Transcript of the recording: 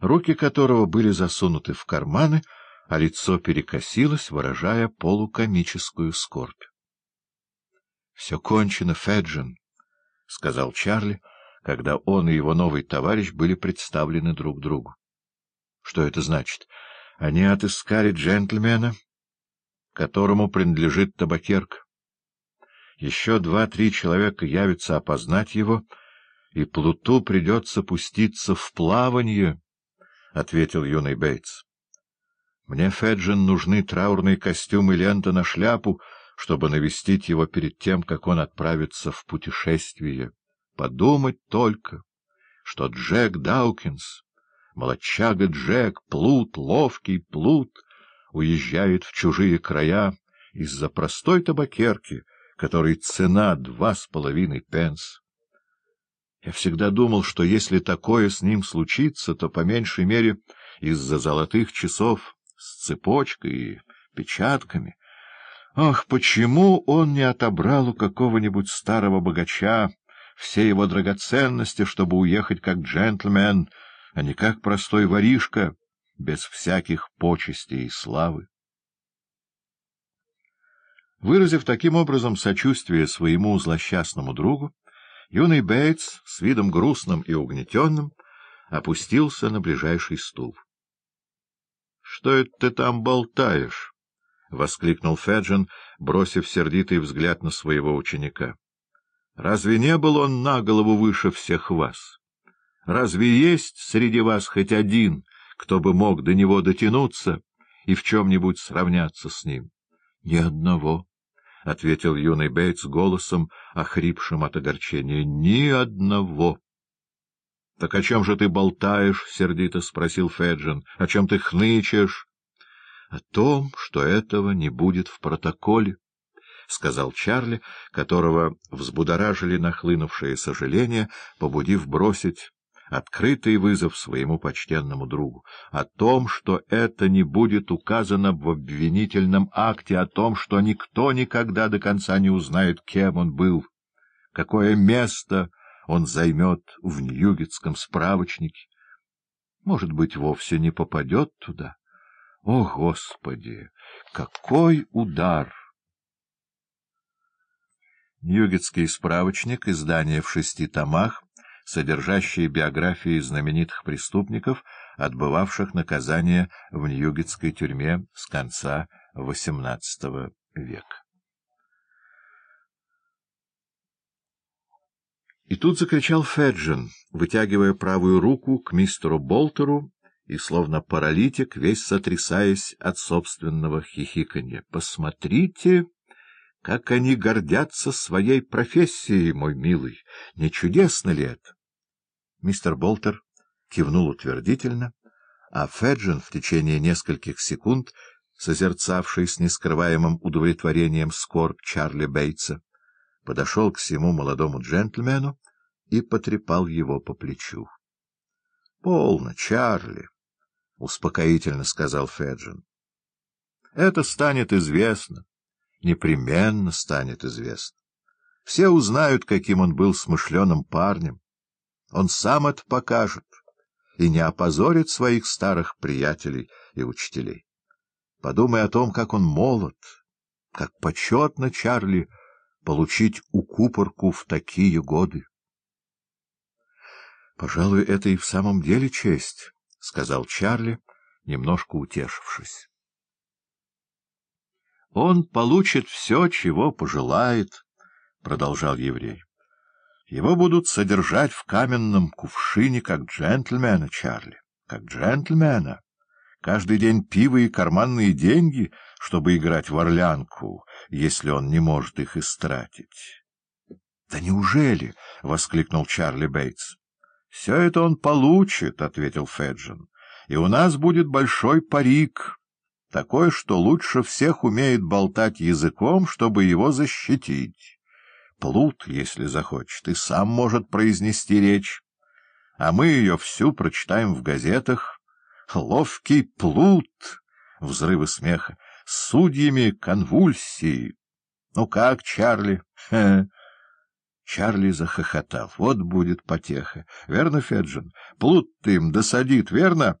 руки которого были засунуты в карманы, а лицо перекосилось, выражая полукомическую скорбь. — Все кончено, Феджин, — сказал Чарли, когда он и его новый товарищ были представлены друг другу. — Что это значит? Они отыскали джентльмена, которому принадлежит табакерка. Еще два-три человека явятся опознать его, и Плуту придется пуститься в плавание, — ответил юный Бейтс. — Мне, Феджин, нужны траурный костюм и лента на шляпу, чтобы навестить его перед тем, как он отправится в путешествие. Подумать только, что Джек Даукинс, молодчага Джек, плут, ловкий плут, уезжает в чужие края из-за простой табакерки — которой цена два с половиной пенс. Я всегда думал, что если такое с ним случится, то по меньшей мере из-за золотых часов с цепочкой и печатками. Ах, почему он не отобрал у какого-нибудь старого богача все его драгоценности, чтобы уехать как джентльмен, а не как простой воришка, без всяких почестей и славы? Выразив таким образом сочувствие своему злосчастному другу, юный Бейтс с видом грустным и угнетенным опустился на ближайший стул. — Что это ты там болтаешь? — воскликнул Феджин, бросив сердитый взгляд на своего ученика. — Разве не был он на голову выше всех вас? Разве есть среди вас хоть один, кто бы мог до него дотянуться и в чем-нибудь сравняться с ним? — Ни одного. — ответил юный Бейтс голосом, охрипшим от огорчения. — Ни одного. — Так о чем же ты болтаешь? — сердито спросил Феджин. — О чем ты хнычешь? — О том, что этого не будет в протоколе, — сказал Чарли, которого взбудоражили нахлынувшие сожаления, побудив бросить открытый вызов своему почтенному другу, о том, что это не будет указано в обвинительном акте, о том, что никто никогда до конца не узнает, кем он был, какое место он займет в Ньюгетском справочнике. Может быть, вовсе не попадет туда. О, Господи! Какой удар! Ньюгетский справочник, издание в шести томах, содержащие биографии знаменитых преступников, отбывавших наказание в Ньюгетской тюрьме с конца XVIII века. И тут закричал Феджин, вытягивая правую руку к мистеру Болтеру и, словно паралитик, весь сотрясаясь от собственного хихиканья. — Посмотрите, как они гордятся своей профессией, мой милый! Не чудесно ли это? Мистер Болтер кивнул утвердительно, а Феджин в течение нескольких секунд, созерцавший с нескрываемым удовлетворением скорбь Чарли Бейтса, подошел к всему молодому джентльмену и потрепал его по плечу. — Полно, Чарли, — успокоительно сказал Феджин. — Это станет известно, непременно станет известно. Все узнают, каким он был смышленым парнем. Он сам это покажет и не опозорит своих старых приятелей и учителей. Подумай о том, как он молод, как почетно, Чарли, получить укупорку в такие годы. — Пожалуй, это и в самом деле честь, — сказал Чарли, немножко утешившись. — Он получит все, чего пожелает, — продолжал еврей. Его будут содержать в каменном кувшине, как джентльмена, Чарли, как джентльмена. Каждый день пиво и карманные деньги, чтобы играть в орлянку, если он не может их истратить. — Да неужели? — воскликнул Чарли Бейтс. — Все это он получит, — ответил Феджин. — И у нас будет большой парик, такой, что лучше всех умеет болтать языком, чтобы его защитить. Плут, если захочет, и сам может произнести речь, а мы ее всю прочитаем в газетах. Ловкий плут! Взрывы смеха. Судьями конвульсии. Ну как, Чарли? Хе. Чарли захохотал. Вот будет потеха. Верно, Феджин? Плут ты им досадит, верно?